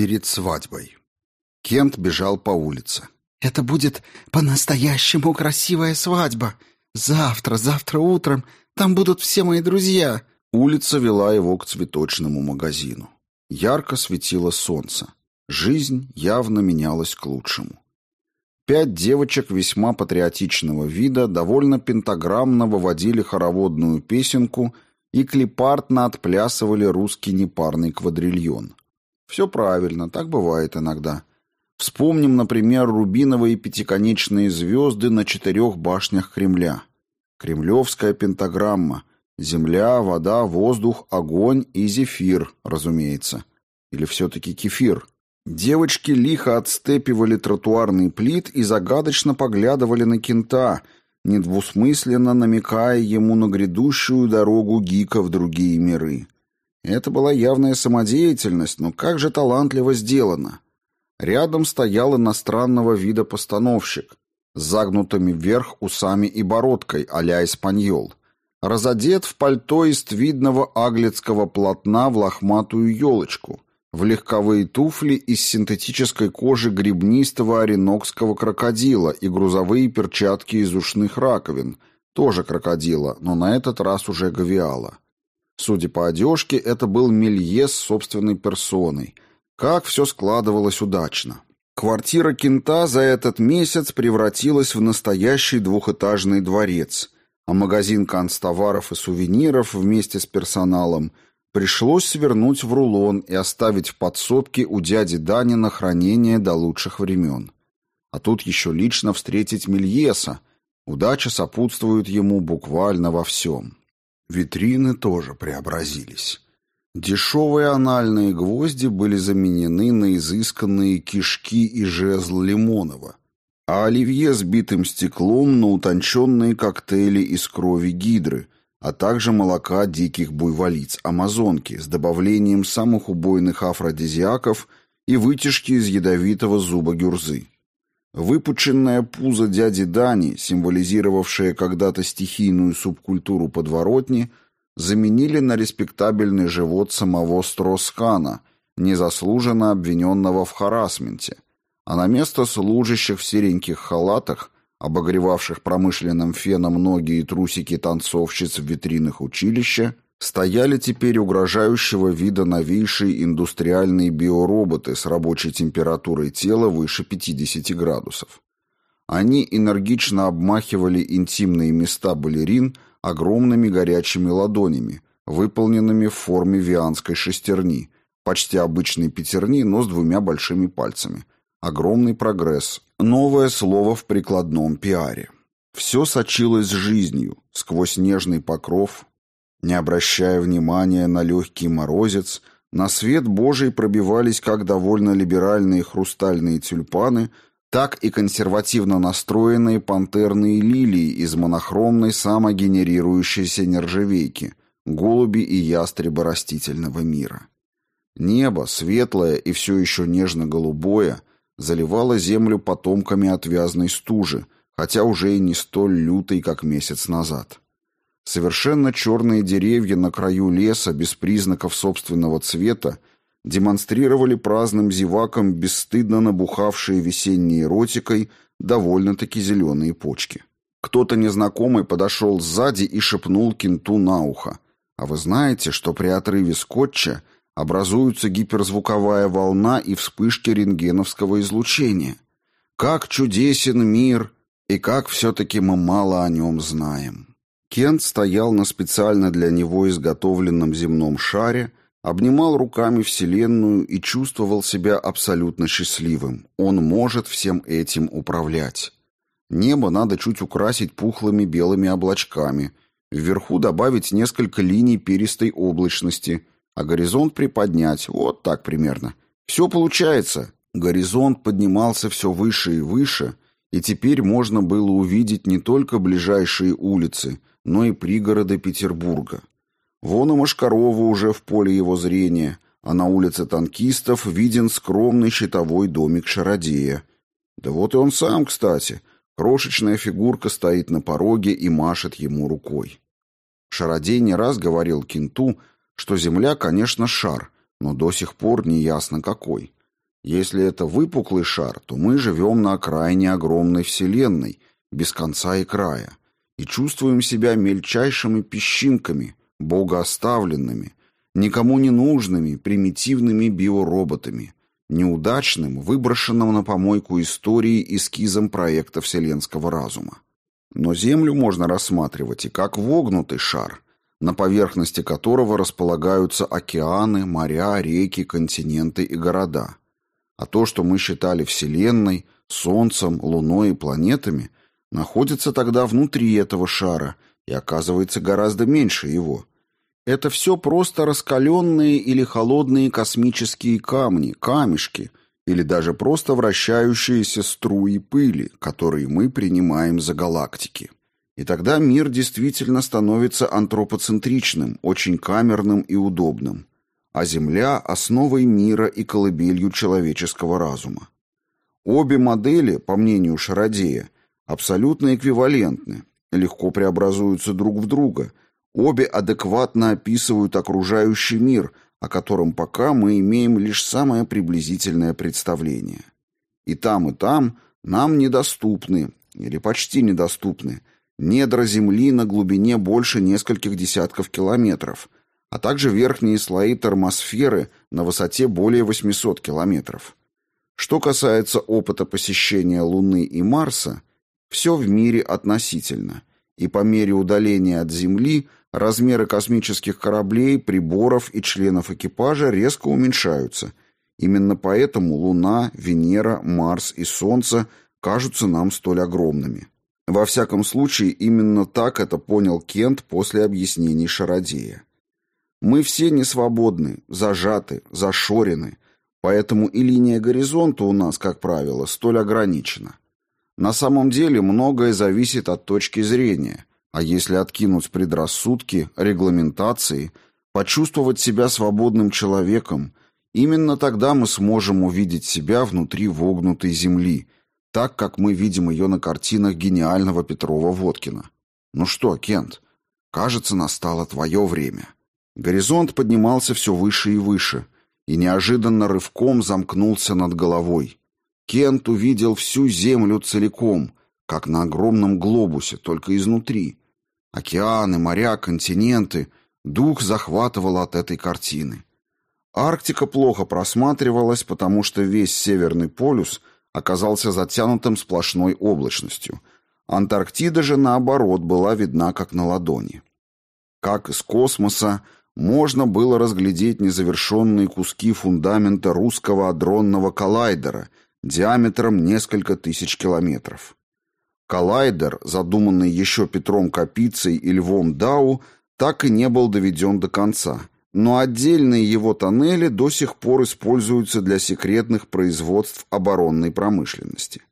Перед свадьбой. Кент бежал по улице. «Это будет по-настоящему красивая свадьба. Завтра, завтра утром там будут все мои друзья». Улица вела его к цветочному магазину. Ярко светило солнце. Жизнь явно менялась к лучшему. Пять девочек весьма патриотичного вида довольно пентаграммно выводили хороводную песенку и клипартно отплясывали русский непарный квадрильон. Все правильно, так бывает иногда. Вспомним, например, рубиновые пятиконечные звезды на четырех башнях Кремля. Кремлевская пентаграмма. Земля, вода, воздух, огонь и зефир, разумеется. Или все-таки кефир. Девочки лихо отстепивали тротуарный плит и загадочно поглядывали на кента, недвусмысленно намекая ему на грядущую дорогу Гика в другие миры. Это была явная самодеятельность, но как же талантливо сделано. Рядом стоял иностранного вида постановщик с загнутыми вверх усами и бородкой а-ля испаньол. Разодет в пальто из твидного аглицкого полотна в лохматую елочку, в легковые туфли из синтетической кожи гребнистого оренокского крокодила и грузовые перчатки из ушных раковин, тоже крокодила, но на этот раз уже гавиала. Судя по одежке, это был Мелье с собственной персоной. Как все складывалось удачно. Квартира Кента за этот месяц превратилась в настоящий двухэтажный дворец, а магазин канцтоваров и сувениров вместе с персоналом пришлось свернуть в рулон и оставить в подсобке у дяди Дани на хранение до лучших времен. А тут еще лично встретить Мельеса. Удача сопутствует ему буквально во всем. Витрины тоже преобразились. Дешевые анальные гвозди были заменены на изысканные кишки и жезл Лимонова, а оливье с битым стеклом на утонченные коктейли из крови гидры, а также молока диких буйволиц амазонки с добавлением самых убойных афродизиаков и вытяжки из ядовитого зуба гюрзы. Выпученное пузо дяди Дани, символизировавшее когда-то стихийную субкультуру подворотни, заменили на респектабельный живот самого Строскана, незаслуженно обвиненного в харасменте, а на место служащих в сереньких халатах, обогревавших промышленным феном ноги и трусики танцовщиц в витринах училища, стояли теперь угрожающего вида новейшие индустриальные биороботы с рабочей температурой тела выше 50 градусов. Они энергично обмахивали интимные места балерин огромными горячими ладонями, выполненными в форме вианской шестерни, почти обычной пятерни, но с двумя большими пальцами. Огромный прогресс. Новое слово в прикладном пиаре. Все сочилось жизнью, сквозь нежный покров, не обращая внимания на легкий морозец, на свет Божий пробивались как довольно либеральные хрустальные тюльпаны, так и консервативно настроенные пантерные лилии из монохромной самогенерирующейся нержавейки, голуби и ястребы растительного мира. Небо, светлое и все еще нежно-голубое, заливало землю потомками отвязной стужи, хотя уже и не столь лютой, как месяц назад. Совершенно черные деревья на краю леса без признаков собственного цвета демонстрировали праздным зевакам бесстыдно набухавшие весенней эротикой довольно-таки зеленые почки. Кто-то незнакомый подошел сзади и шепнул кенту на ухо. «А вы знаете, что при отрыве скотча образуется гиперзвуковая волна и вспышки рентгеновского излучения? Как чудесен мир, и как все-таки мы мало о нем знаем!» Кент стоял на специально для него изготовленном земном шаре, обнимал руками Вселенную и чувствовал себя абсолютно счастливым. Он может всем этим управлять. Небо надо чуть украсить пухлыми белыми облачками, вверху добавить несколько линий перистой облачности, а горизонт приподнять, вот так примерно. Все получается. Горизонт поднимался все выше и выше, и теперь можно было увидеть не только ближайшие улицы – но и пригороды Петербурга. Вон и Машкарова уже в поле его зрения, а на улице танкистов виден скромный щитовой домик Шародея. Да вот и он сам, кстати. Крошечная фигурка стоит на пороге и машет ему рукой. Шародей не раз говорил Кенту, что Земля, конечно, шар, но до сих пор не ясно какой. Если это выпуклый шар, то мы живем на окраине огромной Вселенной, без конца и края, и чувствуем себя мельчайшими песчинками, богооставленными, никому не нужными, примитивными биороботами, неудачным, выброшенным на помойку истории эскизом проекта вселенского разума. Но Землю можно рассматривать и как вогнутый шар, на поверхности которого располагаются океаны, моря, реки, континенты и города. А то, что мы считали Вселенной, Солнцем, Луной и планетами, находится тогда внутри этого шара и оказывается гораздо меньше его. Это все просто раскаленные или холодные космические камни, камешки, или даже просто вращающиеся струи пыли, которые мы принимаем за галактики. И тогда мир действительно становится антропоцентричным, очень камерным и удобным, а Земля – основой мира и колыбелью человеческого разума. Обе модели, по мнению Шародея, абсолютно эквивалентны, легко преобразуются друг в друга, обе адекватно описывают окружающий мир – о котором пока мы имеем лишь самое приблизительное представление. И там, и там нам недоступны, или почти недоступны, недра Земли на глубине больше нескольких десятков километров, а также верхние слои термосферы на высоте более 800 километров. Что касается опыта посещения Луны и Марса, все в мире относительно, и по мере удаления от Земли – Размеры космических кораблей, приборов и членов экипажа резко уменьшаются. Именно поэтому Луна, Венера, Марс и Солнце кажутся нам столь огромными. Во всяком случае, именно так это понял Кент после объяснений Шародея. Мы все не свободны, зажаты, зашорены, поэтому и линия горизонта у нас, как правило, столь ограничена. На самом деле многое зависит от точки зрения, а если откинуть предрассудки, регламентации, почувствовать себя свободным человеком, именно тогда мы сможем увидеть себя внутри вогнутой земли, так, как мы видим ее на картинах гениального Петрова-Водкина. Ну что, Кент, кажется, настало твое время. Горизонт поднимался все выше и выше, и неожиданно рывком замкнулся над головой. Кент увидел всю землю целиком, как на огромном глобусе, только изнутри. Океаны, моря, континенты. Дух захватывал от этой картины. Арктика плохо просматривалась, потому что весь Северный полюс оказался затянутым сплошной облачностью. Антарктида же, наоборот, была видна как на ладони. Как из космоса можно было разглядеть незавершенные куски фундамента русского адронного коллайдера диаметром несколько тысяч километров. Коллайдер, задуманный еще Петром Капицей и Львом Дау, так и не был доведен до конца, но отдельные его тоннели до сих пор используются для секретных производств оборонной промышленности.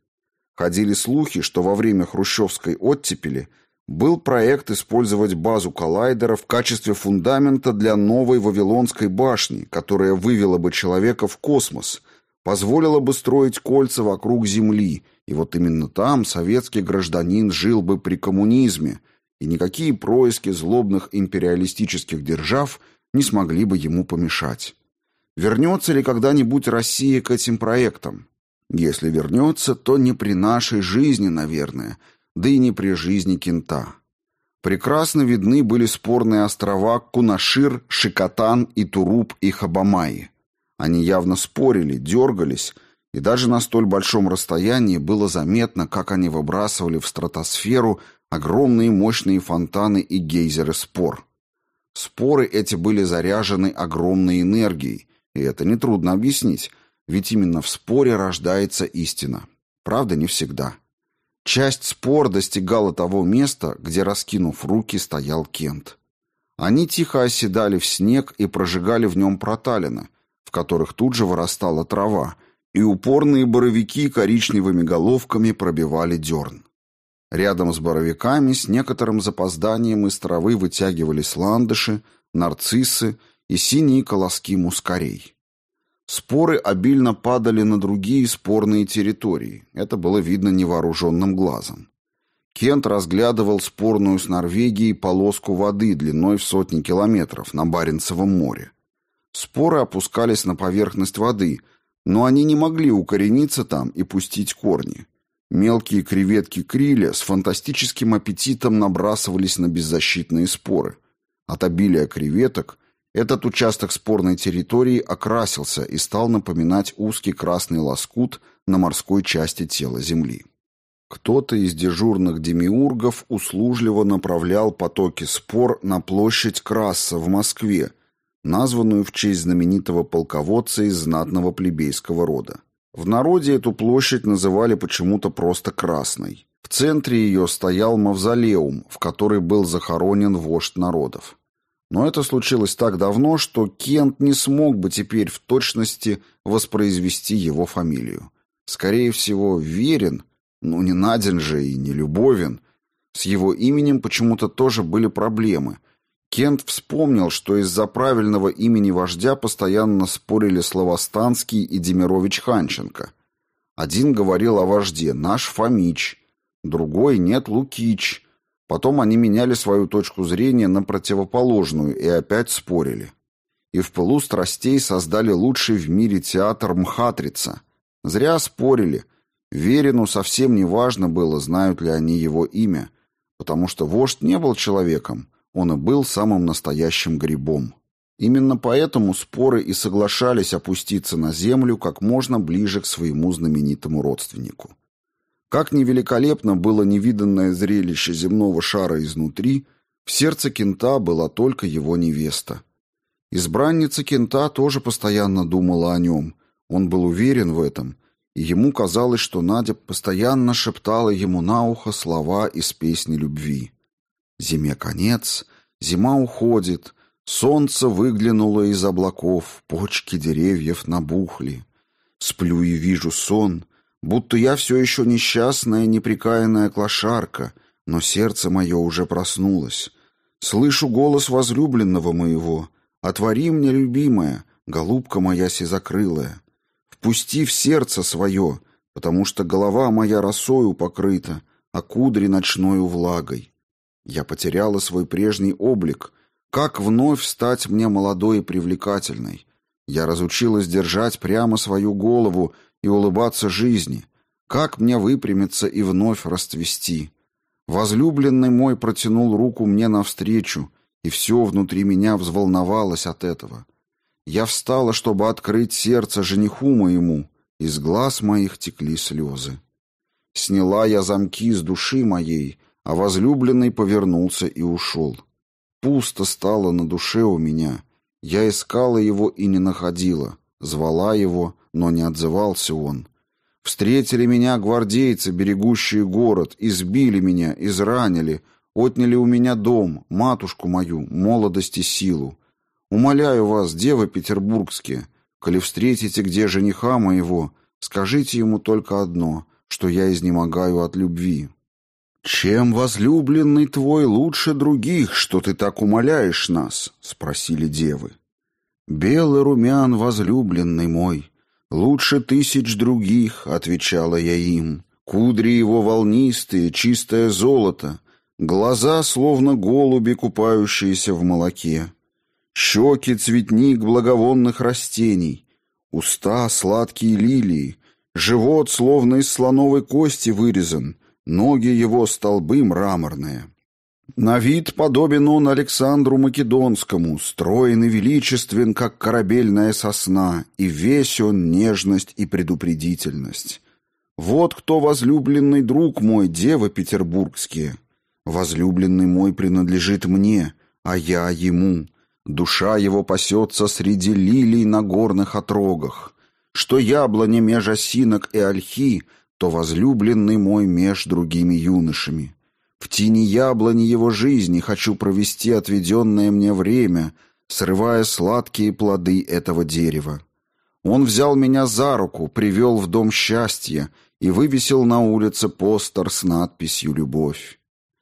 Ходили слухи, что во время хрущевской оттепели был проект использовать базу коллайдера в качестве фундамента для новой Вавилонской башни, которая вывела бы человека в космос, позволила бы строить кольца вокруг Земли – и вот именно там советский гражданин жил бы при коммунизме, и никакие происки злобных империалистических держав не смогли бы ему помешать. Вернется ли когда-нибудь Россия к этим проектам? Если вернется, то не при нашей жизни, наверное, да и не при жизни кента. Прекрасно видны были спорные острова Кунашир, Шикотан и Туруп и Хабамаи. Они явно спорили, дергались, и даже на столь большом расстоянии было заметно, как они выбрасывали в стратосферу огромные мощные фонтаны и гейзеры спор. Споры эти были заряжены огромной энергией, и это нетрудно объяснить, ведь именно в споре рождается истина. Правда, не всегда. Часть спор достигала того места, где, раскинув руки, стоял Кент. Они тихо оседали в снег и прожигали в нем проталины, в которых тут же вырастала трава, и упорные боровики коричневыми головками пробивали дерн. Рядом с боровиками с некоторым запозданием из травы вытягивались ландыши, нарциссы и синие колоски мускарей. Споры обильно падали на другие спорные территории. Это было видно невооруженным глазом. Кент разглядывал спорную с Норвегией полоску воды длиной в сотни километров на Баренцевом море. Споры опускались на поверхность воды – Но они не могли укорениться там и пустить корни. Мелкие креветки криля с фантастическим аппетитом набрасывались на беззащитные споры. От обилия креветок этот участок спорной территории окрасился и стал напоминать узкий красный лоскут на морской части тела Земли. Кто-то из дежурных демиургов услужливо направлял потоки спор на площадь Краса в Москве, названную в честь знаменитого полководца из знатного плебейского рода. В народе эту площадь называли почему-то просто Красной. В центре ее стоял мавзолеум, в который был захоронен вождь народов. Но это случилось так давно, что Кент не смог бы теперь в точности воспроизвести его фамилию. Скорее всего, Верин ну, не Надин же и не Любовин. С его именем почему-то тоже были проблемы. Кент вспомнил, что из-за правильного имени вождя постоянно спорили Славостанский и Демирович Ханченко. Один говорил о вожде «наш Фомич», другой «нет Лукич». Потом они меняли свою точку зрения на противоположную и опять спорили. И в пылу страстей создали лучший в мире театр Мхатрица. Зря спорили – Верину совсем не важно было, знают ли они его имя, потому что вождь не был человеком, он и был самым настоящим грибом. Именно поэтому споры и соглашались опуститься на землю как можно ближе к своему знаменитому родственнику. Как невеликолепно было невиданное зрелище земного шара изнутри, в сердце Кента была только его невеста. Избранница Кента тоже постоянно думала о нем, он был уверен в этом – и ему казалось, что Надя постоянно шептала ему на ухо слова из песни любви. «Зиме конец, зима уходит, солнце выглянуло из облаков, почки деревьев набухли. Сплю и вижу сон, будто я все еще несчастная, неприкаянная клошарка, но сердце мое уже проснулось. Слышу голос возлюбленного моего, «Отвори мне, любимая, голубка моя сизокрылая». Впусти в сердце свое, потому что голова моя росою покрыта, а кудри ночною влагой. Я потеряла свой прежний облик. Как вновь стать мне молодой и привлекательной? Я разучилась держать прямо свою голову и улыбаться жизни. Как мне выпрямиться и вновь расцвести? Возлюбленный мой протянул руку мне навстречу, и все внутри меня взволновалось от этого. Я встала, чтобы открыть сердце жениху моему, из глаз моих текли слезы. Сняла я замки с души моей, а возлюбленный повернулся и ушел. Пусто стало на душе у меня. Я искала его и не находила, звала его, но не отзывался он. Встретили меня гвардейцы, берегущие город, избили меня, изранили, отняли у меня дом, матушку мою, молодость и силу. Умоляю вас, девы петербургские, коли встретите где жениха моего, скажите ему только одно, что я изнемогаю от любви. Чем возлюбленный твой лучше других, что ты так умоляешь нас? спросили девы. Белый румян возлюбленный мой, лучше тысяч других, отвечала я им. Кудри его волнистые, чистое золото, глаза словно голуби, купающиеся в молоке. Щеки — цветник благовонных растений, уста — сладкие лилии, живот словно из слоновой кости вырезан, ноги его столбы мраморные. На вид подобен он Александру Македонскому, строен и величествен, как корабельная сосна, и весь он нежность и предупредительность. Вот кто возлюбленный друг мой, девы петербургские. Возлюбленный мой принадлежит мне, а я ему — Душа его пасется среди лилий на горных отрогах. Что яблони меж осинок и ольхи, то возлюбленный мой меж другими юношами. В тени яблони его жизни хочу провести отведенное мне время, срывая сладкие плоды этого дерева. Он взял меня за руку, привел в дом счастья и вывесил на улице постер с надписью «Любовь».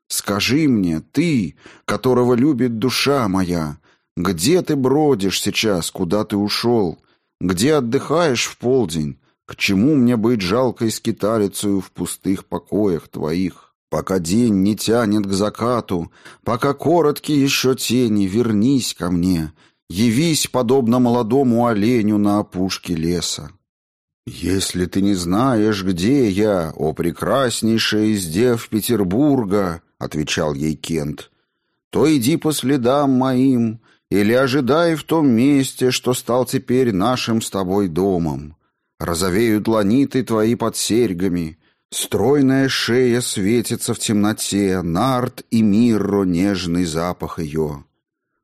«Скажи мне, ты, которого любит душа моя, где ты бродишь сейчас, куда ты ушел? Где отдыхаешь в полдень? К чему мне быть жалкой скиталицею в пустых покоях твоих? Пока день не тянет к закату, пока короткие еще тени, вернись ко мне, явись, подобно молодому оленю на опушке леса. «Если ты не знаешь, где я, о прекраснейшая из дев Петербурга», — отвечал ей Кент, — «то иди по следам моим или ожидай в том месте, что стал теперь нашим с тобой домом. Розовеют ланиты твои под серьгами, стройная шея светится в темноте, нарт и мирро нежный запах ее.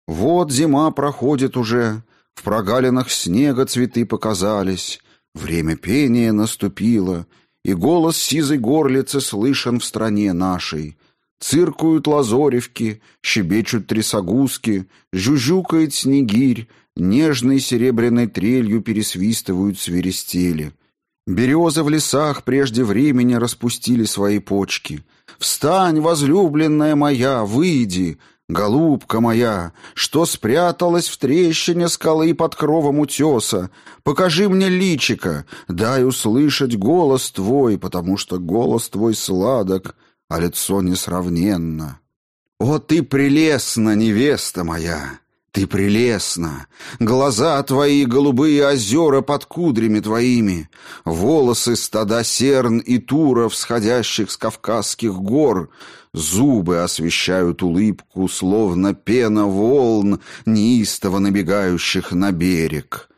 Вот зима проходит уже, в прогалинах снега цветы показались, Время пения наступило, и голос сизой горлицы слышен в стране нашей. Циркуют лазоревки, щебечут трясогузки, жужжукает снегирь, нежной серебряной трелью пересвистывают свиристели. Березы в лесах прежде времени распустили свои почки. «Встань, возлюбленная моя, выйди!» «Голубка моя, что спряталась в трещине скалы под кровом утеса, покажи мне личика, дай услышать голос твой, потому что голос твой сладок, а лицо несравненно. О, ты прелестна, невеста моя!» Ты прелестна, глаза твои голубые озера под кудрями твоими, волосы стада серн и туров, сходящих с Кавказских гор, зубы освещают улыбку, словно пена волн, неистово набегающих на берег.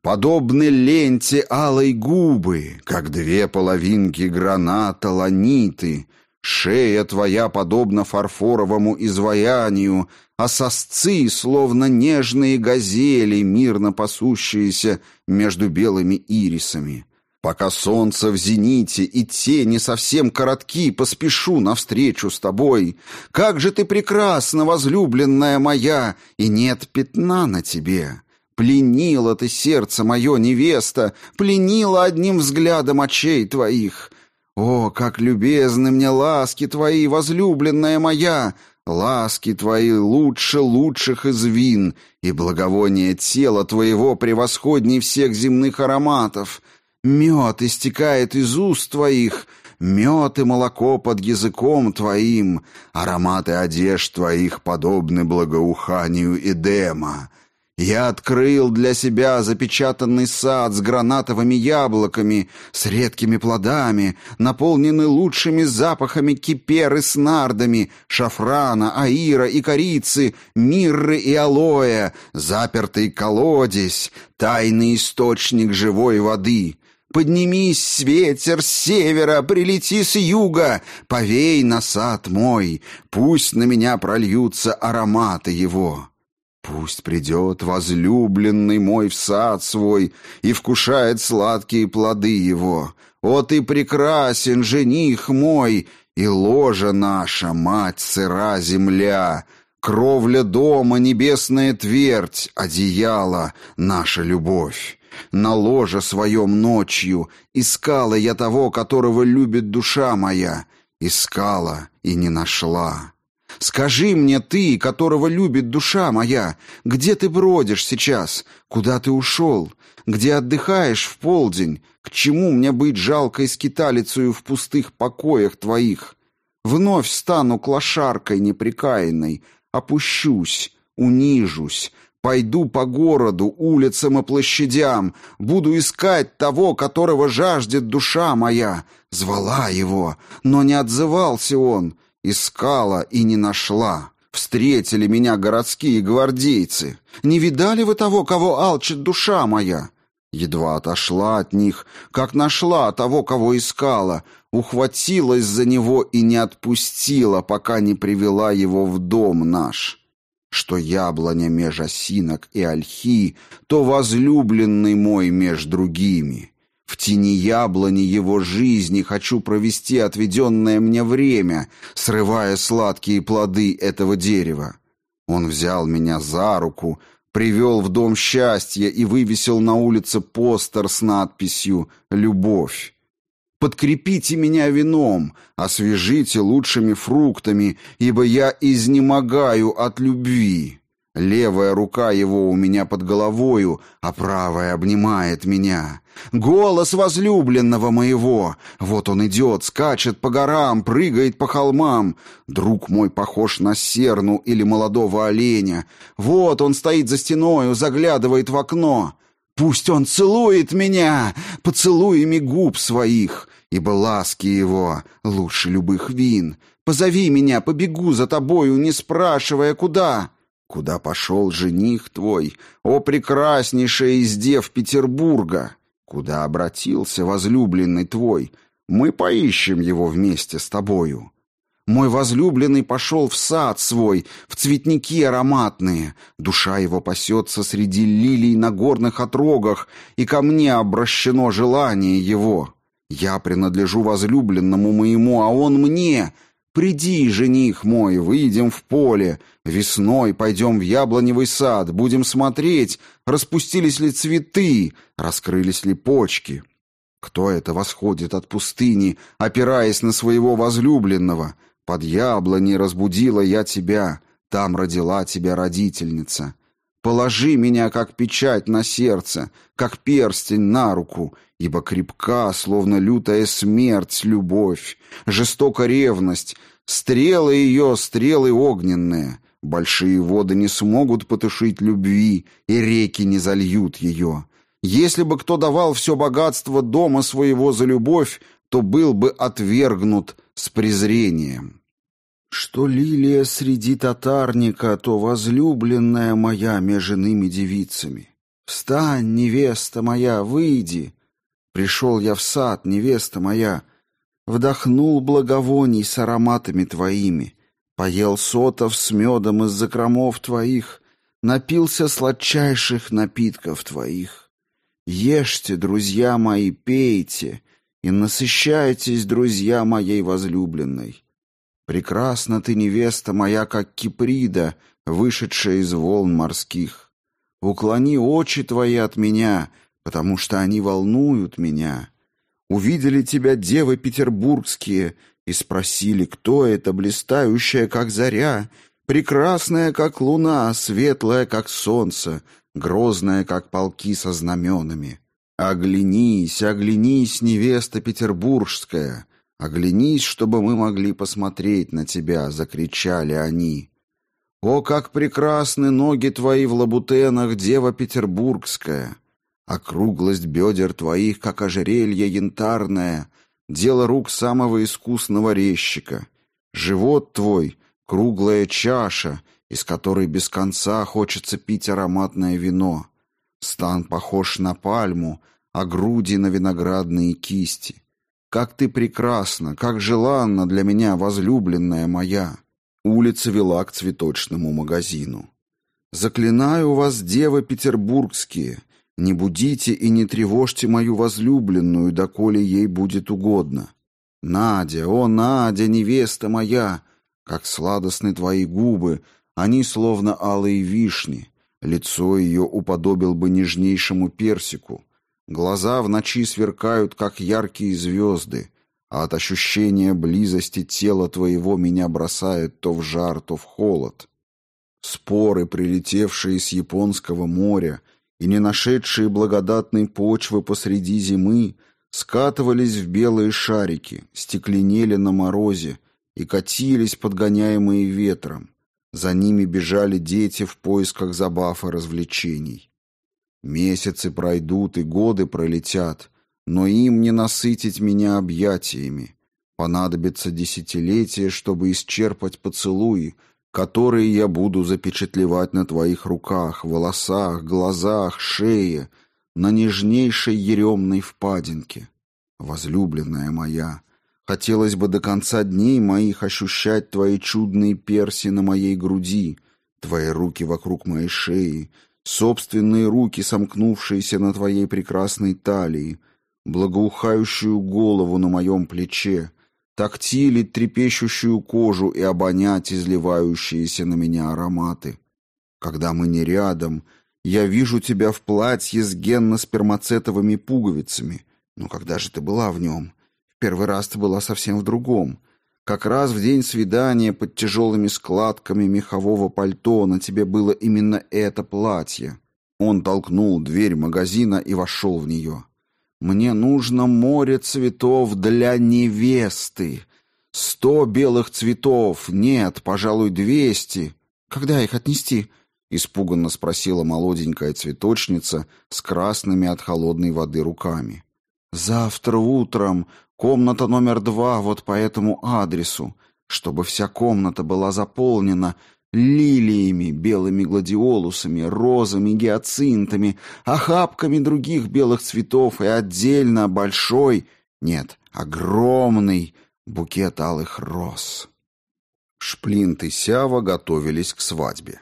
Подобны ленте алой губы, как две половинки граната ланиты, шея твоя подобна фарфоровому изваянию, а сосцы, словно нежные газели, мирно пасущиеся между белыми ирисами. Пока солнце в зените и тени совсем коротки, поспешу навстречу с тобой. Как же ты прекрасна, возлюбленная моя, и нет пятна на тебе. Пленила ты сердце мое, невеста, пленила одним взглядом очей твоих. О, как любезны мне ласки твои, возлюбленная моя, Ласки твои лучше лучших из вин, и благовоние тела твоего превосходней всех земных ароматов. Мед истекает из уст твоих, мед и молоко под языком твоим, ароматы одежд твоих подобны благоуханию Эдема. Я открыл для себя запечатанный сад с гранатовыми яблоками, с редкими плодами, наполненный лучшими запахами киперы с нардами, шафрана, аира и корицы, мирры и алоэ, запертый колодец, тайный источник живой воды. Поднимись, ветер с севера, прилети с юга, повей на сад мой, пусть на меня прольются ароматы его». Пусть придет возлюбленный мой в сад свой и вкушает сладкие плоды его. О, ты прекрасен, жених мой, и ложа наша, мать сыра земля, кровля дома, небесная твердь, одеяло, наша любовь. На ложе своем ночью искала я того, которого любит душа моя, искала и не нашла. Скажи мне ты, которого любит душа моя, где ты бродишь сейчас, куда ты ушел, где отдыхаешь в полдень, к чему мне быть жалкой скиталицею в пустых покоях твоих? Вновь стану клошаркой неприкаянной, опущусь, унижусь, пойду по городу, улицам и площадям, буду искать того, которого жаждет душа моя. Звала его, но не отзывался он, Искала и не нашла. Встретили меня городские гвардейцы. Не видали вы того, кого алчит душа моя? Едва отошла от них, как нашла того, кого искала, ухватилась за него и не отпустила, пока не привела его в дом наш. Что яблоня меж осинок и ольхи, то возлюбленный мой меж другими. В тени яблони его жизни хочу провести отведенное мне время, срывая сладкие плоды этого дерева. Он взял меня за руку, привел в дом счастья и вывесил на улице постер с надписью «Любовь». Подкрепите меня вином, освежите лучшими фруктами, ибо я изнемогаю от любви. Левая рука его у меня под головою, а правая обнимает меня. Голос возлюбленного моего. Вот он идет, скачет по горам, прыгает по холмам. Друг мой похож на серну или молодого оленя. Вот он стоит за стеною, заглядывает в окно. Пусть он целует меня поцелуями губ своих, ибо ласки его лучше любых вин. Позови меня, побегу за тобою, не спрашивая, куда. Куда пошел жених твой, о прекраснейшая из дев Петербурга? Куда обратился возлюбленный твой? Мы поищем его вместе с тобою. Мой возлюбленный пошел в сад свой, в цветники ароматные. Душа его пасется среди лилий на горных отрогах, и ко мне обращено желание его. Я принадлежу возлюбленному моему, а он мне. Приди, жених мой, выйдем в поле. Весной пойдем в яблоневый сад, будем смотреть, распустились ли цветы, раскрылись ли почки. Кто это восходит от пустыни, опираясь на своего возлюбленного?» Под яблоней разбудила я тебя, там родила тебя родительница. Положи меня, как печать на сердце, как перстень на руку, ибо крепка, словно лютая смерть, любовь, жестока ревность, стрелы ее, стрелы огненные. Большие воды не смогут потушить любви, и реки не зальют ее. Если бы кто давал все богатство дома своего за любовь, то был бы отвергнут с презрением. Что лилия среди татарника, то возлюбленная моя между иными девицами. Встань, невеста моя, выйди. Пришел я в сад, невеста моя, вдохнул благовоний с ароматами твоими, поел сотов с медом из закромов твоих, напился сладчайших напитков твоих. Ешьте, друзья мои, пейте, и насыщайтесь, друзья моей возлюбленной. Прекрасна ты, невеста моя, как Киприда, вышедшая из волн морских. Уклони очи твои от меня, потому что они волнуют меня. Увидели тебя девы петербургские и спросили, кто это, блистающая, как заря, прекрасная, как луна, светлая, как солнце, грозная, как полки со знаменами. Оглянись, оглянись, невеста петербургская, «Оглянись, чтобы мы могли посмотреть на тебя!» — закричали они. «О, как прекрасны ноги твои в лабутенах, дева петербургская! Округлость бедер твоих, как ожерелье янтарное, дело рук самого искусного резчика. Живот твой — круглая чаша, из которой без конца хочется пить ароматное вино. Стан похож на пальму, а груди — на виноградные кисти. Как ты прекрасна, как желанна для меня, возлюбленная моя. Улица вела к цветочному магазину. Заклинаю вас, девы петербургские, не будите и не тревожьте мою возлюбленную, доколе ей будет угодно. Надя, о, Надя, невеста моя, как сладостны твои губы, они словно алые вишни. Лицо ее уподобил бы нежнейшему персику. Глаза в ночи сверкают, как яркие звезды, а от ощущения близости тела твоего меня бросает то в жар, то в холод. Споры, прилетевшие с японского моря и не нашедшие благодатной почвы посреди зимы, скатывались в белые шарики, стекленели на морозе и катились, подгоняемые ветром. За ними бежали дети в поисках забав и развлечений. Месяцы пройдут и годы пролетят, но им не насытить меня объятиями. Понадобится десятилетие, чтобы исчерпать поцелуи, которые я буду запечатлевать на твоих руках, волосах, глазах, шее, на нежнейшей еремной впадинке. Возлюбленная моя, хотелось бы до конца дней моих ощущать твои чудные перси на моей груди, твои руки вокруг моей шеи, собственные руки, сомкнувшиеся на твоей прекрасной талии, благоухающую голову на моем плече, тактилить трепещущую кожу и обонять изливающиеся на меня ароматы. Когда мы не рядом, я вижу тебя в платье с генно-спермацетовыми пуговицами. Но когда же ты была в нем? В первый раз ты была совсем в другом — как раз в день свидания под тяжелыми складками мехового пальто на тебе было именно это платье. Он толкнул дверь магазина и вошел в нее. «Мне нужно море цветов для невесты. Сто белых цветов. Нет, пожалуй, двести. Когда их отнести? испуганно спросила молоденькая цветочница с красными от холодной воды руками. Завтра утром комната номер два вот по этому адресу, чтобы вся комната была заполнена лилиями, белыми гладиолусами, розами, гиацинтами, охапками других белых цветов и отдельно большой, нет, огромный букет алых роз. Шплинт и Сява готовились к свадьбе.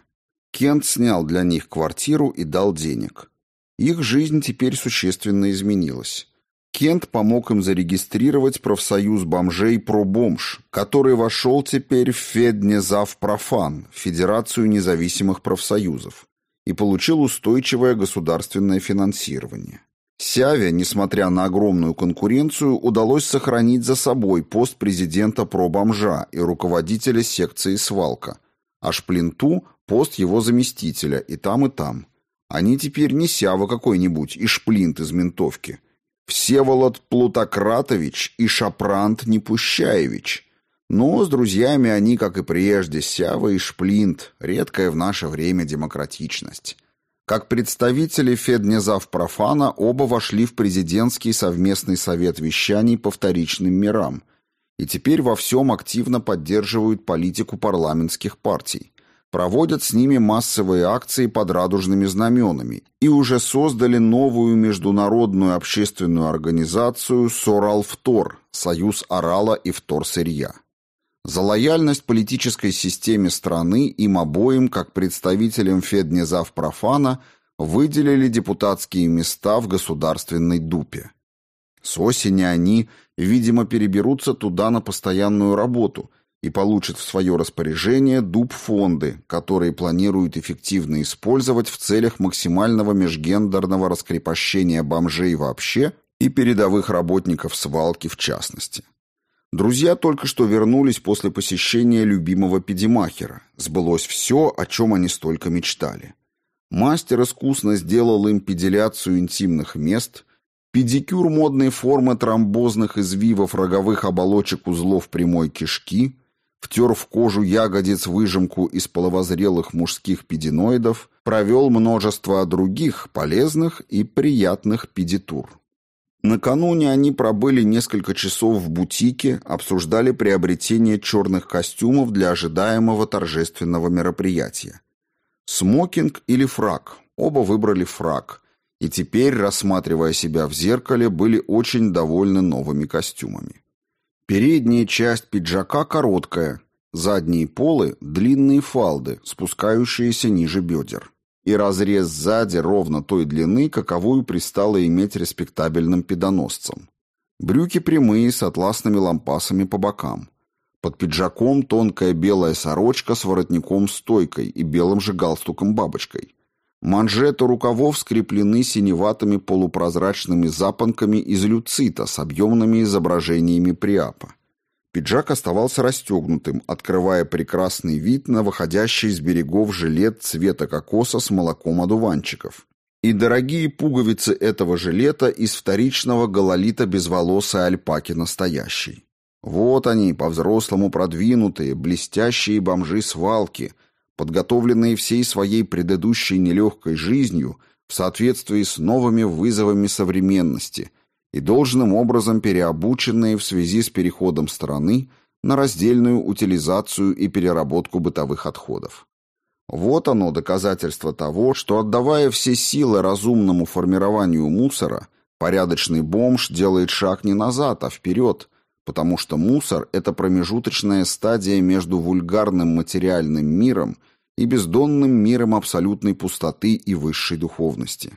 Кент снял для них квартиру и дал денег. Их жизнь теперь существенно изменилась. Кент помог им зарегистрировать профсоюз бомжей «Пробомж», который вошел теперь в Феднезав-Профан, Федерацию независимых профсоюзов, и получил устойчивое государственное финансирование. Сяве, несмотря на огромную конкуренцию, удалось сохранить за собой пост президента «Пробомжа» и руководителя секции «Свалка», а Шплинту – пост его заместителя и там, и там. Они теперь не Сява какой-нибудь и Шплинт из ментовки – Всеволод Плутократович и Шапрант Непущаевич. Но с друзьями они, как и прежде, Сява и Шплинт, редкая в наше время демократичность. Как представители Феднезав Профана оба вошли в президентский совместный совет вещаний по вторичным мирам и теперь во всем активно поддерживают политику парламентских партий проводят с ними массовые акции под радужными знаменами и уже создали новую международную общественную организацию «Соралфтор» – Союз орала и вторсырья. За лояльность политической системе страны им обоим, как представителям Феднезав Профана, выделили депутатские места в Государственной Дупе. С осени они, видимо, переберутся туда на постоянную работу – и получит в свое распоряжение дуб-фонды, которые планируют эффективно использовать в целях максимального межгендерного раскрепощения бомжей вообще и передовых работников свалки в частности. Друзья только что вернулись после посещения любимого педимахера. Сбылось все, о чем они столько мечтали. Мастер искусно сделал им педиляцию интимных мест, педикюр модной формы тромбозных извивов роговых оболочек узлов прямой кишки, втер в кожу ягодиц выжимку из половозрелых мужских пединоидов, провел множество других полезных и приятных педитур. Накануне они пробыли несколько часов в бутике, обсуждали приобретение черных костюмов для ожидаемого торжественного мероприятия. Смокинг или фрак? Оба выбрали фрак, и теперь, рассматривая себя в зеркале, были очень довольны новыми костюмами. Передняя часть пиджака короткая, задние полы – длинные фалды, спускающиеся ниже бедер. И разрез сзади ровно той длины, каковую пристало иметь респектабельным педоносцам. Брюки прямые с атласными лампасами по бокам. Под пиджаком тонкая белая сорочка с воротником-стойкой и белым же галстуком-бабочкой. Манжеты рукавов скреплены синеватыми полупрозрачными запонками из люцита с объемными изображениями приапа. Пиджак оставался расстегнутым, открывая прекрасный вид на выходящий из берегов жилет цвета кокоса с молоком одуванчиков. И дорогие пуговицы этого жилета из вторичного гололита безволосой альпаки настоящей. Вот они, по-взрослому продвинутые, блестящие бомжи свалки – подготовленные всей своей предыдущей нелегкой жизнью в соответствии с новыми вызовами современности и должным образом переобученные в связи с переходом страны на раздельную утилизацию и переработку бытовых отходов. Вот оно доказательство того, что отдавая все силы разумному формированию мусора, порядочный бомж делает шаг не назад, а вперед, потому что мусор – это промежуточная стадия между вульгарным материальным миром и бездонным миром абсолютной пустоты и высшей духовности.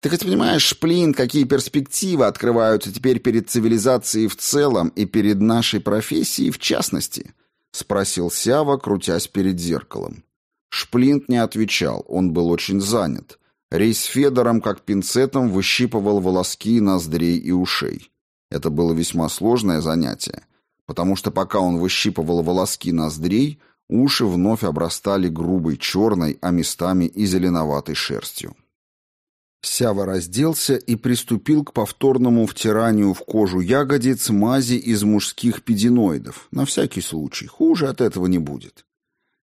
Ты хоть понимаешь, Шплин, какие перспективы открываются теперь перед цивилизацией в целом и перед нашей профессией в частности? Спросил Сява, крутясь перед зеркалом. Шплинт не отвечал, он был очень занят. Рейс Федором, как пинцетом, выщипывал волоски ноздрей и ушей. Это было весьма сложное занятие, потому что пока он выщипывал волоски ноздрей, Уши вновь обрастали грубой черной, а местами и зеленоватой шерстью. Сява разделся и приступил к повторному втиранию в кожу ягодиц мази из мужских пединоидов. На всякий случай, хуже от этого не будет.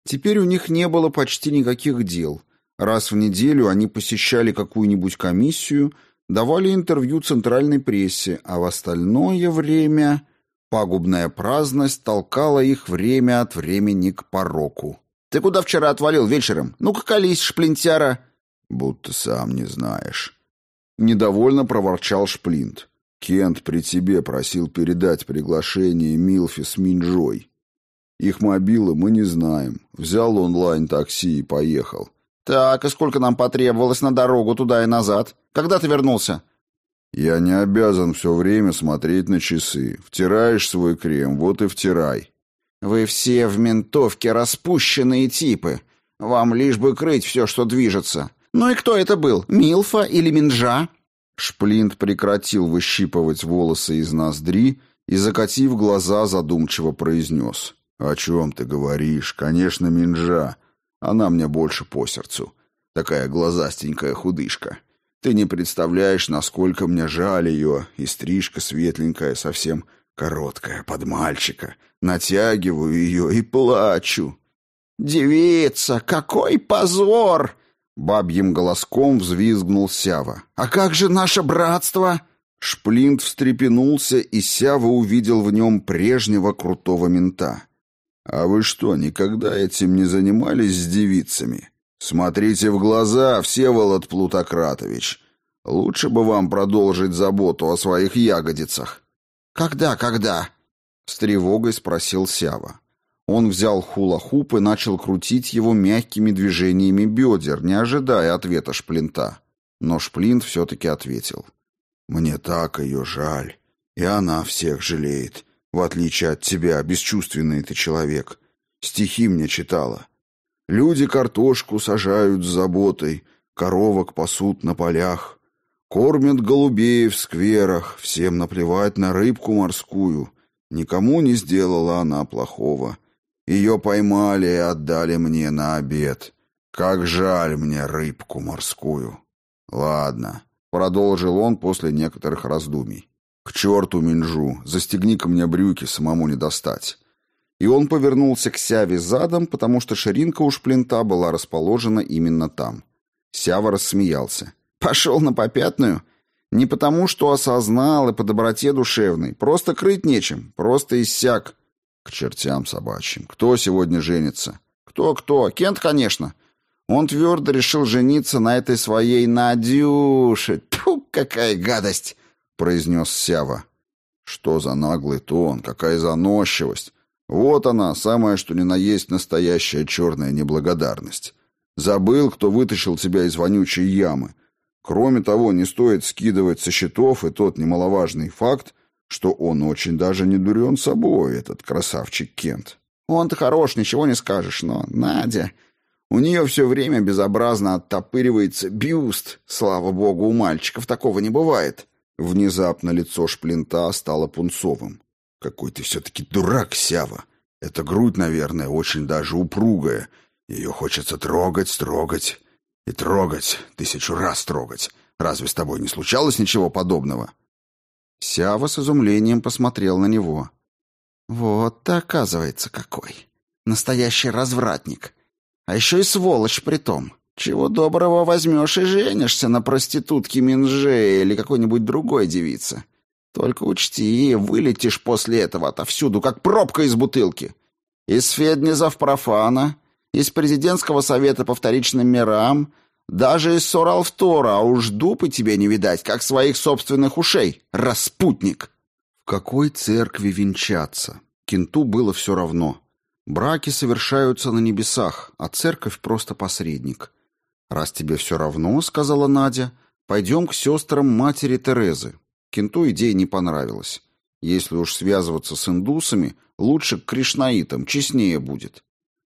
Теперь у них не было почти никаких дел. Раз в неделю они посещали какую-нибудь комиссию, давали интервью центральной прессе, а в остальное время пагубная праздность толкала их время от времени к пороку. «Ты куда вчера отвалил вечером? Ну-ка колись, шплинтяра!» «Будто сам не знаешь». Недовольно проворчал Шплинт. Кент при тебе просил передать приглашение Милфи с Минджой. Их мобилы мы не знаем. Взял онлайн-такси и поехал. Так, и сколько нам потребовалось на дорогу туда и назад? Когда ты вернулся? Я не обязан все время смотреть на часы. Втираешь свой крем, вот и втирай. Вы все в ментовке распущенные типы. Вам лишь бы крыть все, что движется. Ну и кто это был? Милфа или Минджа? Шплинт прекратил выщипывать волосы из ноздри и, закатив глаза, задумчиво произнес. «О чем ты говоришь? Конечно, Минджа. Она мне больше по сердцу. Такая глазастенькая худышка. Ты не представляешь, насколько мне жаль ее, и стрижка светленькая, совсем короткая, под мальчика. Натягиваю ее и плачу». «Девица, какой позор!» Бабьим голоском взвизгнул Сява. «А как же наше братство?» Шплинт встрепенулся, и Сява увидел в нем прежнего крутого мента. «А вы что, никогда этим не занимались с девицами? Смотрите в глаза, Всеволод Плутократович. Лучше бы вам продолжить заботу о своих ягодицах». «Когда, когда?» — с тревогой спросил Сява. Он взял хула-хуп и начал крутить его мягкими движениями бедер, не ожидая ответа шплинта. Но шплинт все-таки ответил. «Мне так ее жаль. И она всех жалеет. В отличие от тебя, бесчувственный ты человек. Стихи мне читала. Люди картошку сажают с заботой, коровок пасут на полях, кормят голубей в скверах, всем наплевать на рыбку морскую. Никому не сделала она плохого. Ее поймали и отдали мне на обед. Как жаль мне рыбку морскую. Ладно, продолжил он после некоторых раздумий. К черту Минжу, застегни-ка мне брюки, самому не достать. И он повернулся к Сяве задом, потому что ширинка у шплинта была расположена именно там. Сява рассмеялся. «Пошел на попятную? Не потому, что осознал и по доброте душевной. Просто крыть нечем, просто иссяк. К чертям собачьим. Кто сегодня женится? Кто-кто? Кент, конечно. Он твердо решил жениться на этой своей Надюше. Тьфу, какая гадость! произнес Сява. Что за наглый тон, какая заносчивость. Вот она, самая что ни на есть настоящая черная неблагодарность. Забыл, кто вытащил тебя из вонючей ямы. Кроме того, не стоит скидывать со счетов и тот немаловажный факт, что он очень даже не дурен собой, этот красавчик Кент. Он-то хорош, ничего не скажешь, но Надя... У нее все время безобразно оттопыривается бюст. Слава богу, у мальчиков такого не бывает. Внезапно лицо шплинта стало пунцовым. Какой ты все-таки дурак, Сява. Эта грудь, наверное, очень даже упругая. Ее хочется трогать, трогать и трогать, тысячу раз трогать. Разве с тобой не случалось ничего подобного? Сява с изумлением посмотрел на него. «Вот ты, оказывается, какой! Настоящий развратник! А еще и сволочь при том. Чего доброго возьмешь и женишься на проститутке Минже или какой-нибудь другой девице. Только учти, вылетишь после этого отовсюду, как пробка из бутылки. Из Федниза в профана, из президентского совета по вторичным мирам, даже из Соралфтора, а уж дупы тебе не видать, как своих собственных ушей, распутник. В какой церкви венчаться? Кенту было все равно. Браки совершаются на небесах, а церковь просто посредник. Раз тебе все равно, сказала Надя, пойдем к сестрам матери Терезы. Кенту идея не понравилась. Если уж связываться с индусами, лучше к кришнаитам, честнее будет.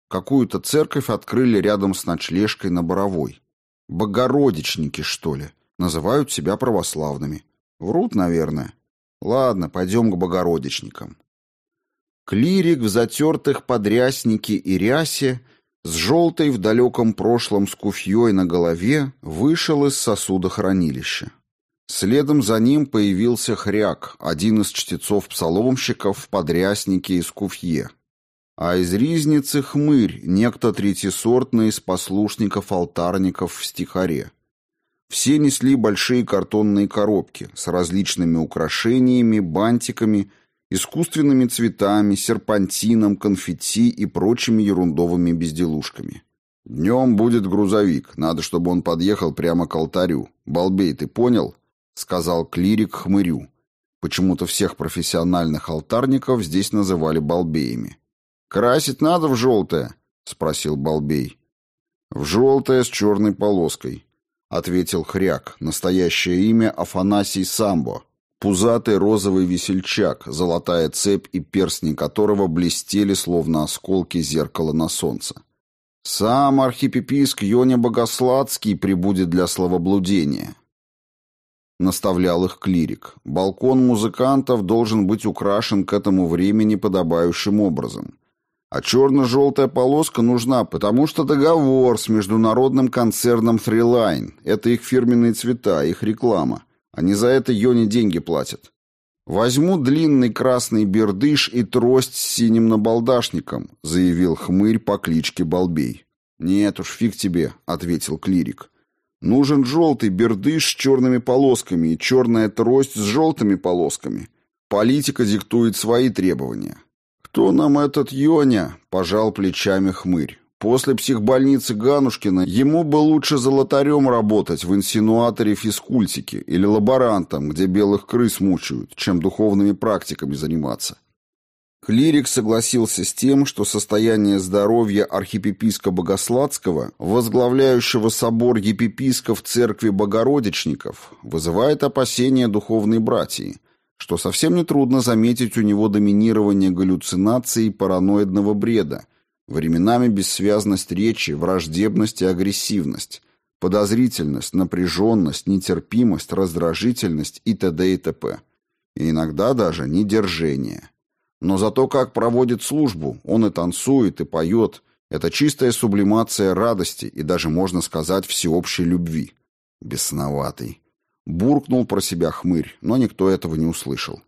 Какую-то церковь открыли рядом с ночлежкой на Боровой. Богородичники, что ли? Называют себя православными. Врут, наверное. Ладно, пойдем к богородичникам. Клирик в затертых подряснике и рясе, с желтой в далеком прошлом скуфьей на голове, вышел из сосудохранилища. Следом за ним появился хряк, один из чтецов-псаломщиков в подряснике и скуфье. а из ризницы хмырь, некто третьесортный из послушников-алтарников в стихаре. Все несли большие картонные коробки с различными украшениями, бантиками, искусственными цветами, серпантином, конфетти и прочими ерундовыми безделушками. «Днем будет грузовик. Надо, чтобы он подъехал прямо к алтарю. Балбей, ты понял?» — сказал клирик хмырю. Почему-то всех профессиональных алтарников здесь называли балбеями. «Красить надо в желтое?» — спросил балбей. «В желтое с черной полоской», — ответил хряк, настоящее имя Афанасий Самбо, пузатый розовый весельчак, золотая цепь и перстни которого блестели, словно осколки зеркала на солнце. Сам архипеписк Йоня Богосладский прибудет для словоблудения. Наставлял их клирик. Балкон музыкантов должен быть украшен к этому времени подобающим образом. А черно-желтая полоска нужна, потому что договор с международным концерном Freeline. Это их фирменные цвета, их реклама. Они за это Йоне деньги платят. «Возьму длинный красный бердыш и трость с синим набалдашником», — заявил хмырь по кличке Балбей. «Нет уж, фиг тебе», — ответил клирик. «Нужен желтый бердыш с черными полосками и черная трость с желтыми полосками. Политика диктует свои требования». «Кто нам этот Йоня?» — пожал плечами хмырь. После психбольницы Ганушкина ему бы лучше золотарем работать в инсинуаторе физкультики или лаборантом, где белых крыс мучают, чем духовными практиками заниматься. Клирик согласился с тем, что состояние здоровья архипеписка Богосладского, возглавляющего собор епиписков церкви Богородичников, вызывает опасения духовной братьи, что совсем нетрудно заметить у него доминирование галлюцинаций и параноидного бреда, Временами бессвязность речи, враждебность и агрессивность, подозрительность, напряженность, нетерпимость, раздражительность и т.д. и т.п. И иногда даже недержение. Но зато как проводит службу, он и танцует, и поет. Это чистая сублимация радости и даже, можно сказать, всеобщей любви. Бесноватый. Буркнул про себя хмырь, но никто этого не услышал.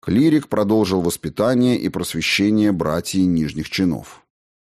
Клирик продолжил воспитание и просвещение братьев нижних чинов.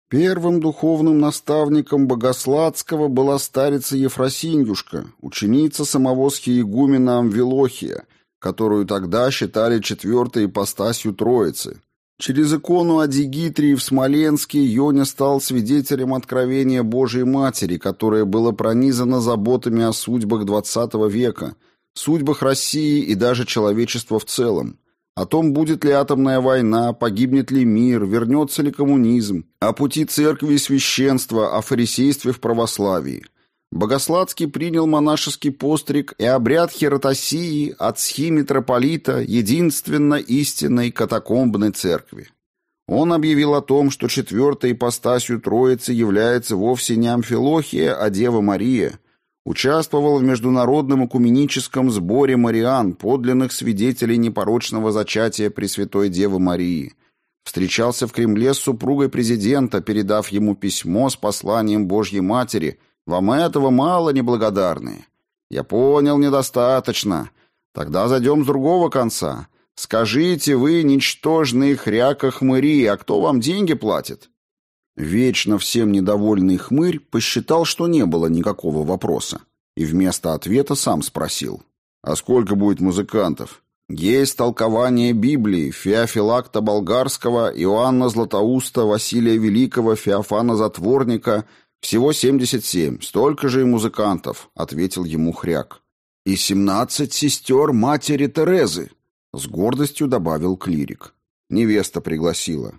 Первым духовным наставником Богосладского была старица Ефросиньюшка, ученица самого схиегумена Амвилохия, которую тогда считали четвертой ипостасью Троицы. Через икону Адигитрии в Смоленске Йоня стал свидетелем откровения Божией Матери, которое было пронизано заботами о судьбах XX века, судьбах России и даже человечества в целом о том, будет ли атомная война, погибнет ли мир, вернется ли коммунизм, о пути церкви и священства, о фарисействе в православии. Богосладский принял монашеский постриг и обряд херотосии от схи-митрополита единственно истинной катакомбной церкви. Он объявил о том, что четвертой ипостасью Троицы является вовсе не Амфилохия, а Дева Мария – Участвовал в международном экуменическом сборе Мариан, подлинных свидетелей непорочного зачатия Пресвятой Девы Марии. Встречался в Кремле с супругой президента, передав ему письмо с посланием Божьей Матери. «Вам этого мало, неблагодарные». «Я понял, недостаточно. Тогда зайдем с другого конца. Скажите вы, ничтожные хряка-хмыри, а кто вам деньги платит?» Вечно всем недовольный хмырь посчитал, что не было никакого вопроса, и вместо ответа сам спросил. «А сколько будет музыкантов?» «Есть толкование Библии Феофилакта Болгарского, Иоанна Златоуста, Василия Великого, Феофана Затворника. Всего 77, столько же и музыкантов», — ответил ему хряк. «И семнадцать сестер матери Терезы», — с гордостью добавил клирик. Невеста пригласила.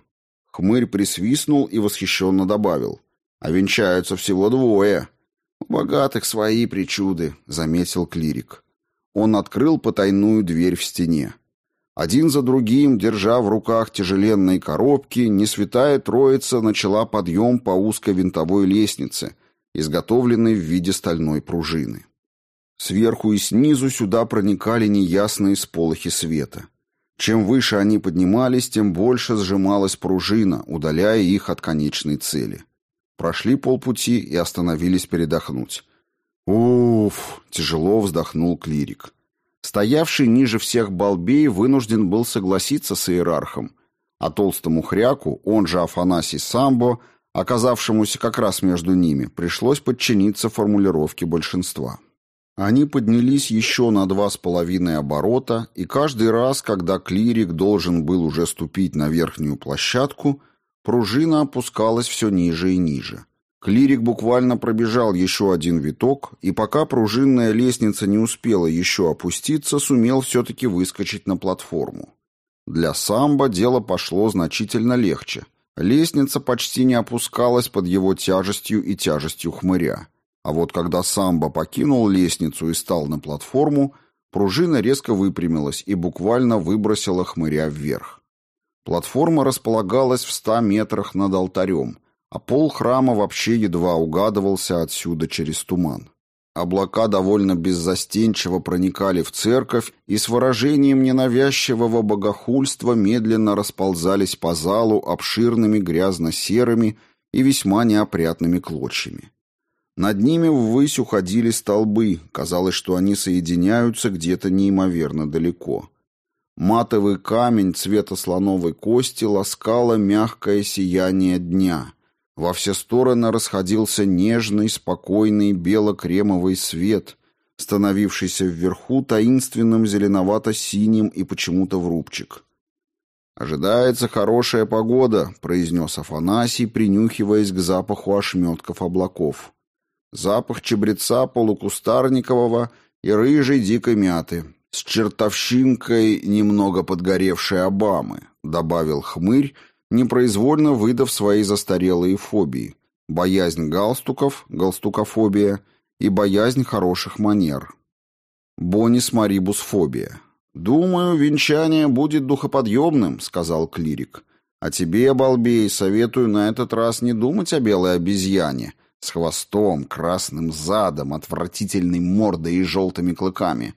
Хмырь присвистнул и восхищенно добавил. «А венчаются всего двое». «У богатых свои причуды», — заметил клирик. Он открыл потайную дверь в стене. Один за другим, держа в руках тяжеленные коробки, несвятая троица начала подъем по узкой винтовой лестнице, изготовленной в виде стальной пружины. Сверху и снизу сюда проникали неясные сполохи света. Чем выше они поднимались, тем больше сжималась пружина, удаляя их от конечной цели. Прошли полпути и остановились передохнуть. «Уф!» — тяжело вздохнул клирик. Стоявший ниже всех балбей вынужден был согласиться с иерархом. а толстому хряку, он же Афанасий Самбо, оказавшемуся как раз между ними, пришлось подчиниться формулировке большинства. Они поднялись еще на два с половиной оборота, и каждый раз, когда клирик должен был уже ступить на верхнюю площадку, пружина опускалась все ниже и ниже. Клирик буквально пробежал еще один виток, и пока пружинная лестница не успела еще опуститься, сумел все-таки выскочить на платформу. Для самбо дело пошло значительно легче. Лестница почти не опускалась под его тяжестью и тяжестью хмыря. А вот когда самбо покинул лестницу и стал на платформу, пружина резко выпрямилась и буквально выбросила хмыря вверх. Платформа располагалась в ста метрах над алтарем, а пол храма вообще едва угадывался отсюда через туман. Облака довольно беззастенчиво проникали в церковь и с выражением ненавязчивого богохульства медленно расползались по залу обширными грязно-серыми и весьма неопрятными клочьями. Над ними ввысь уходили столбы, казалось, что они соединяются где-то неимоверно далеко. Матовый камень цвета слоновой кости ласкало мягкое сияние дня — во все стороны расходился нежный, спокойный бело-кремовый свет, становившийся вверху таинственным зеленовато-синим и почему-то в рубчик. «Ожидается хорошая погода», — произнес Афанасий, принюхиваясь к запаху ошметков облаков. Запах чебреца полукустарникового и рыжей дикой мяты с чертовщинкой немного подгоревшей Обамы, добавил хмырь, непроизвольно выдав свои застарелые фобии – боязнь галстуков, галстукофобия и боязнь хороших манер. Бонис марибус фобия. «Думаю, венчание будет духоподъемным», — сказал клирик. «А тебе, балбей, советую на этот раз не думать о белой обезьяне с хвостом, красным задом, отвратительной мордой и желтыми клыками.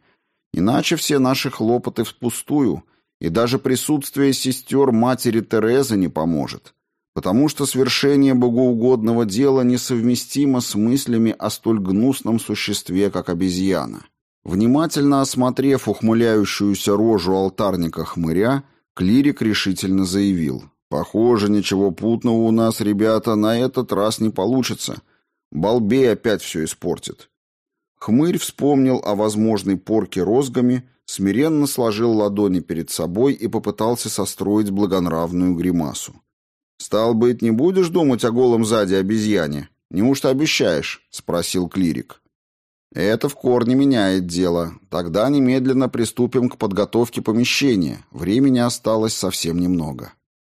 Иначе все наши хлопоты впустую, и даже присутствие сестер матери Терезы не поможет, потому что свершение богоугодного дела несовместимо с мыслями о столь гнусном существе, как обезьяна. Внимательно осмотрев ухмыляющуюся рожу алтарника хмыря, клирик решительно заявил. «Похоже, ничего путного у нас, ребята, на этот раз не получится. Балбей опять все испортит». Хмырь вспомнил о возможной порке розгами смиренно сложил ладони перед собой и попытался состроить благонравную гримасу. «Стал быть, не будешь думать о голом сзади обезьяне? Неужто обещаешь?» — спросил клирик. «Это в корне меняет дело. Тогда немедленно приступим к подготовке помещения. Времени осталось совсем немного».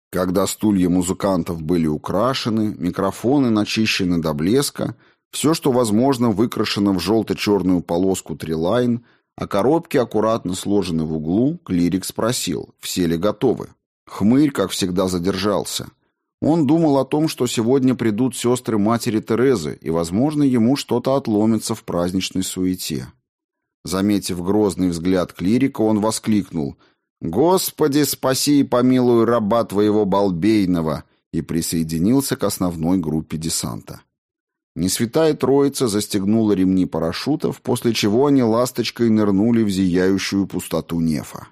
Когда стулья музыкантов были украшены, микрофоны начищены до блеска, все, что возможно, выкрашено в желто-черную полоску трилайн — а коробки аккуратно сложены в углу, клирик спросил, все ли готовы. Хмырь, как всегда, задержался. Он думал о том, что сегодня придут сестры матери Терезы, и, возможно, ему что-то отломится в праздничной суете. Заметив грозный взгляд клирика, он воскликнул «Господи, спаси и помилуй раба твоего балбейного!» и присоединился к основной группе десанта. Несвятая Троица застегнула ремни парашютов, после чего они ласточкой нырнули в зияющую пустоту нефа.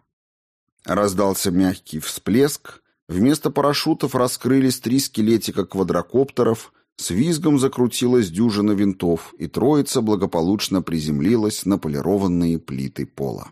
Раздался мягкий всплеск, вместо парашютов раскрылись три скелетика квадрокоптеров, с визгом закрутилась дюжина винтов, и Троица благополучно приземлилась на полированные плиты пола.